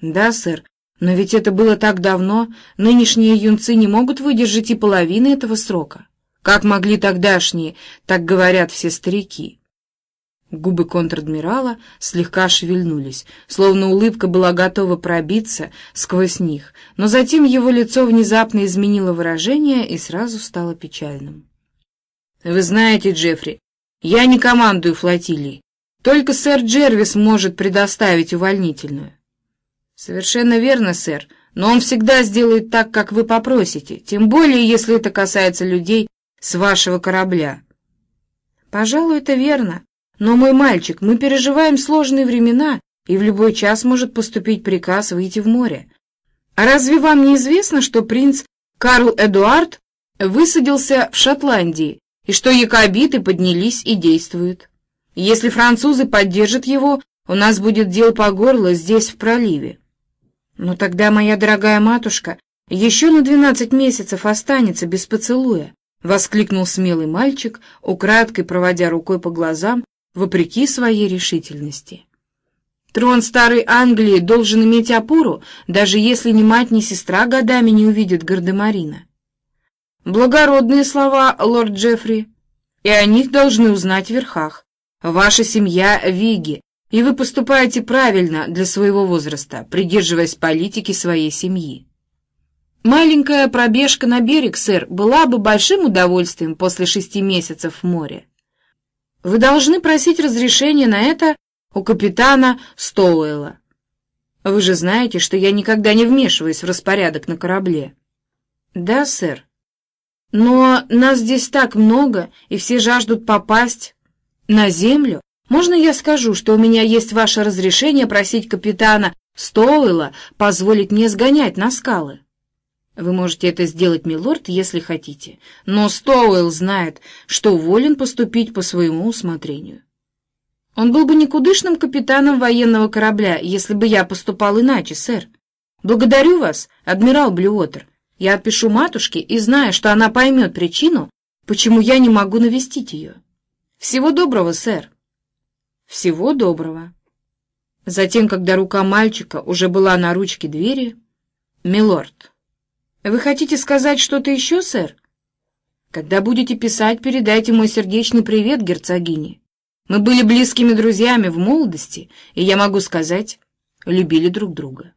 Да, сэр, но ведь это было так давно, нынешние юнцы не могут выдержать и половины этого срока. Как могли тогдашние, так говорят все старики. Губы контр-адмирала слегка шевельнулись, словно улыбка была готова пробиться сквозь них, но затем его лицо внезапно изменило выражение и сразу стало печальным. «Вы знаете, Джеффри, я не командую флотилией, только сэр Джервис может предоставить увольнительную». «Совершенно верно, сэр, но он всегда сделает так, как вы попросите, тем более, если это касается людей с вашего корабля». «Пожалуй, это верно», но, мой мальчик, мы переживаем сложные времена, и в любой час может поступить приказ выйти в море. А разве вам не известно, что принц Карл Эдуард высадился в Шотландии, и что якобиты поднялись и действуют? Если французы поддержат его, у нас будет дел по горло здесь, в проливе. Но тогда, моя дорогая матушка, еще на двенадцать месяцев останется без поцелуя, — воскликнул смелый мальчик, украдкой проводя рукой по глазам вопреки своей решительности. Трон старой Англии должен иметь опору, даже если ни мать, ни сестра годами не увидят Гардемарина. Благородные слова, лорд Джеффри, и о них должны узнать в верхах. Ваша семья — Виги, и вы поступаете правильно для своего возраста, придерживаясь политики своей семьи. Маленькая пробежка на берег, сэр, была бы большим удовольствием после шести месяцев в море. Вы должны просить разрешения на это у капитана Стоуэлла. Вы же знаете, что я никогда не вмешиваюсь в распорядок на корабле. Да, сэр. Но нас здесь так много, и все жаждут попасть на землю. Можно я скажу, что у меня есть ваше разрешение просить капитана Стоуэлла позволить мне сгонять на скалы? Вы можете это сделать, милорд, если хотите, но Стоуэлл знает, что волен поступить по своему усмотрению. Он был бы никудышным капитаном военного корабля, если бы я поступал иначе, сэр. Благодарю вас, адмирал Блюотер. Я отпишу матушке и знаю, что она поймет причину, почему я не могу навестить ее. Всего доброго, сэр. Всего доброго. Затем, когда рука мальчика уже была на ручке двери, «Милорд», «Вы хотите сказать что-то еще, сэр?» «Когда будете писать, передайте мой сердечный привет герцогине. Мы были близкими друзьями в молодости, и, я могу сказать, любили друг друга».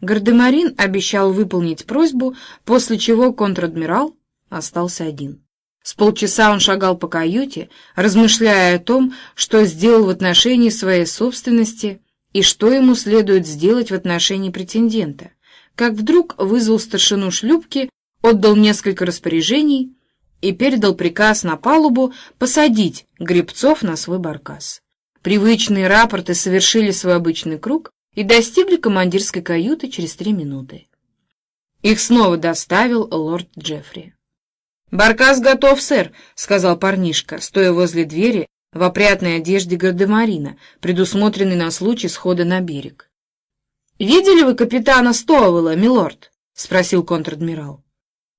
Гардемарин обещал выполнить просьбу, после чего контр-адмирал остался один. С полчаса он шагал по каюте, размышляя о том, что сделал в отношении своей собственности и что ему следует сделать в отношении претендента как вдруг вызвал старшину шлюпки, отдал несколько распоряжений и передал приказ на палубу посадить гребцов на свой баркас. Привычные рапорты совершили свой обычный круг и достигли командирской каюты через три минуты. Их снова доставил лорд Джеффри. «Баркас готов, сэр», — сказал парнишка, стоя возле двери в опрятной одежде гардемарина, предусмотренной на случай схода на берег. «Видели вы капитана Стоуэлла, милорд?» — спросил контр-адмирал.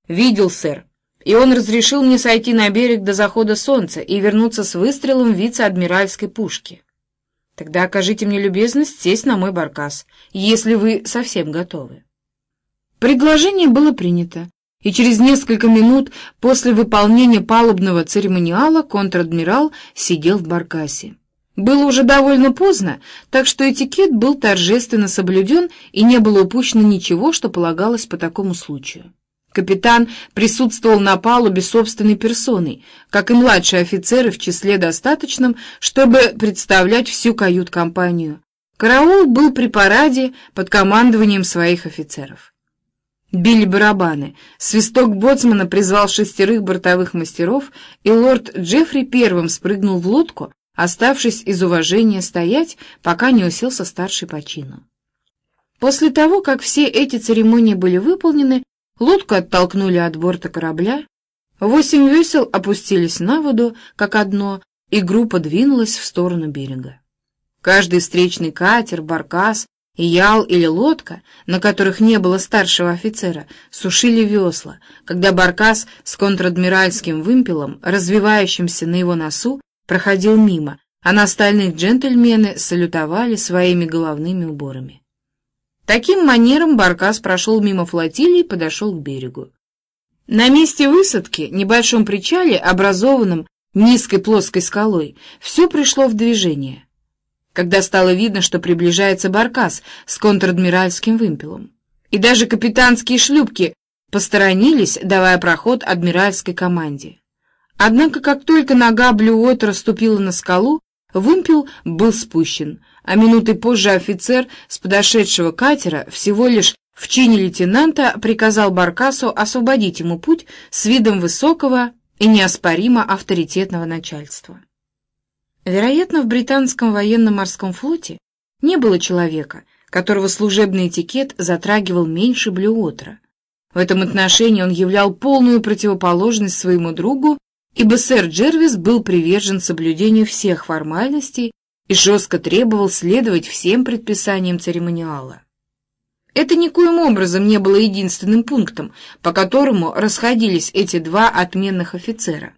«Видел, сэр. И он разрешил мне сойти на берег до захода солнца и вернуться с выстрелом вице-адмиральской пушки. Тогда окажите мне любезность сесть на мой баркас, если вы совсем готовы». Предложение было принято, и через несколько минут после выполнения палубного церемониала контр-адмирал сидел в баркасе. Было уже довольно поздно, так что этикет был торжественно соблюден и не было упущено ничего, что полагалось по такому случаю. Капитан присутствовал на палубе собственной персоной, как и младшие офицеры в числе достаточном, чтобы представлять всю кают-компанию. Караул был при параде под командованием своих офицеров. Били барабаны, свисток боцмана призвал шестерых бортовых мастеров, и лорд Джеффри первым спрыгнул в лодку, оставшись из уважения стоять, пока не уселся старший по чину. После того, как все эти церемонии были выполнены, лодку оттолкнули от борта корабля, восемь весел опустились на воду, как одно, и группа двинулась в сторону берега. Каждый встречный катер, баркас, ял или лодка, на которых не было старшего офицера, сушили весла, когда баркас с контр-адмиральским вымпелом, развивающимся на его носу, проходил мимо, а на остальных джентльмены салютовали своими головными уборами. Таким манером Баркас прошел мимо флотилии и подошел к берегу. На месте высадки, небольшом причале, образованном низкой плоской скалой, все пришло в движение, когда стало видно, что приближается Баркас с контр-адмиральским вымпелом. И даже капитанские шлюпки посторонились, давая проход адмиральской команде. Однако, как только нога Блюотера ступила на скалу, вымпел был спущен, а минуты позже офицер с подошедшего катера всего лишь в чине лейтенанта приказал Баркасу освободить ему путь с видом высокого и неоспоримо авторитетного начальства. Вероятно, в британском военно-морском флоте не было человека, которого служебный этикет затрагивал меньше Блюотера. В этом отношении он являл полную противоположность своему другу, ибо сэр Джервис был привержен соблюдению всех формальностей и жестко требовал следовать всем предписаниям церемониала. Это никоим образом не было единственным пунктом, по которому расходились эти два отменных офицера.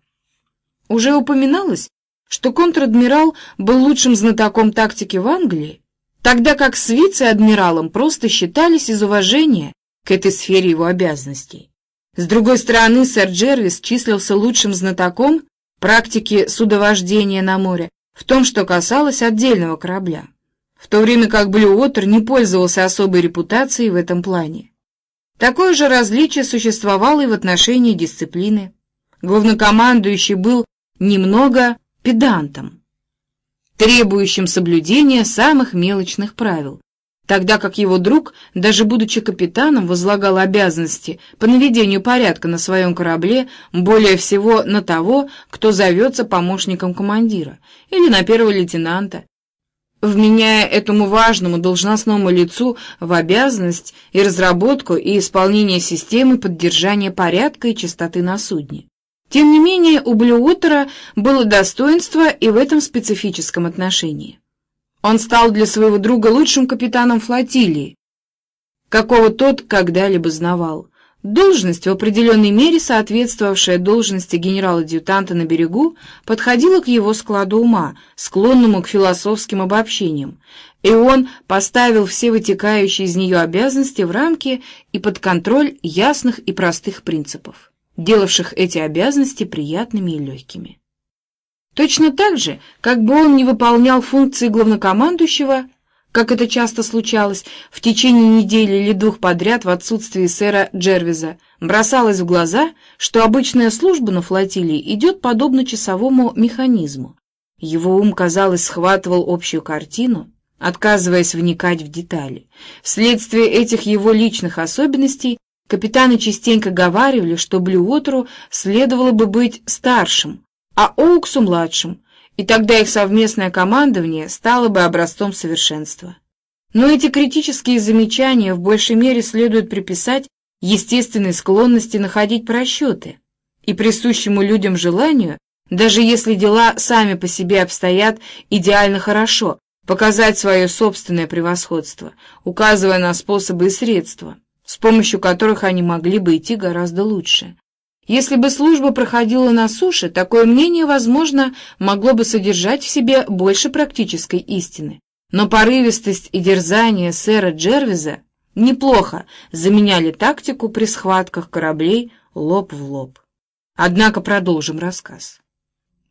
Уже упоминалось, что контр-адмирал был лучшим знатоком тактики в Англии, тогда как с вице-адмиралом просто считались из уважения к этой сфере его обязанностей. С другой стороны, сэр Джервис числился лучшим знатоком практики судовождения на море в том, что касалось отдельного корабля в то время как Блюотер не пользовался особой репутацией в этом плане. Такое же различие существовало и в отношении дисциплины. Главнокомандующий был немного педантом, требующим соблюдения самых мелочных правил, тогда как его друг, даже будучи капитаном, возлагал обязанности по наведению порядка на своем корабле более всего на того, кто зовется помощником командира, или на первого лейтенанта, вменяя этому важному должностному лицу в обязанность и разработку и исполнение системы поддержания порядка и чистоты на судне. Тем не менее, у Блюотера было достоинство и в этом специфическом отношении. Он стал для своего друга лучшим капитаном флотилии, какого тот когда-либо знавал. Должность, в определенной мере соответствовавшая должности генерала-адъютанта на берегу, подходила к его складу ума, склонному к философским обобщениям, и он поставил все вытекающие из нее обязанности в рамки и под контроль ясных и простых принципов, делавших эти обязанности приятными и легкими. Точно так же, как бы он не выполнял функции главнокомандующего, как это часто случалось, в течение недели или двух подряд в отсутствии сэра Джервиза, бросалось в глаза, что обычная служба на флотилии идет подобно часовому механизму. Его ум, казалось, схватывал общую картину, отказываясь вникать в детали. Вследствие этих его личных особенностей капитаны частенько говаривали, что Блюотеру следовало бы быть старшим, а Оуксу младшим, и тогда их совместное командование стало бы образцом совершенства. Но эти критические замечания в большей мере следует приписать естественной склонности находить просчеты и присущему людям желанию, даже если дела сами по себе обстоят идеально хорошо, показать свое собственное превосходство, указывая на способы и средства, с помощью которых они могли бы идти гораздо лучше. Если бы служба проходила на суше, такое мнение, возможно, могло бы содержать в себе больше практической истины. Но порывистость и дерзание сэра Джервиза неплохо заменяли тактику при схватках кораблей лоб в лоб. Однако продолжим рассказ.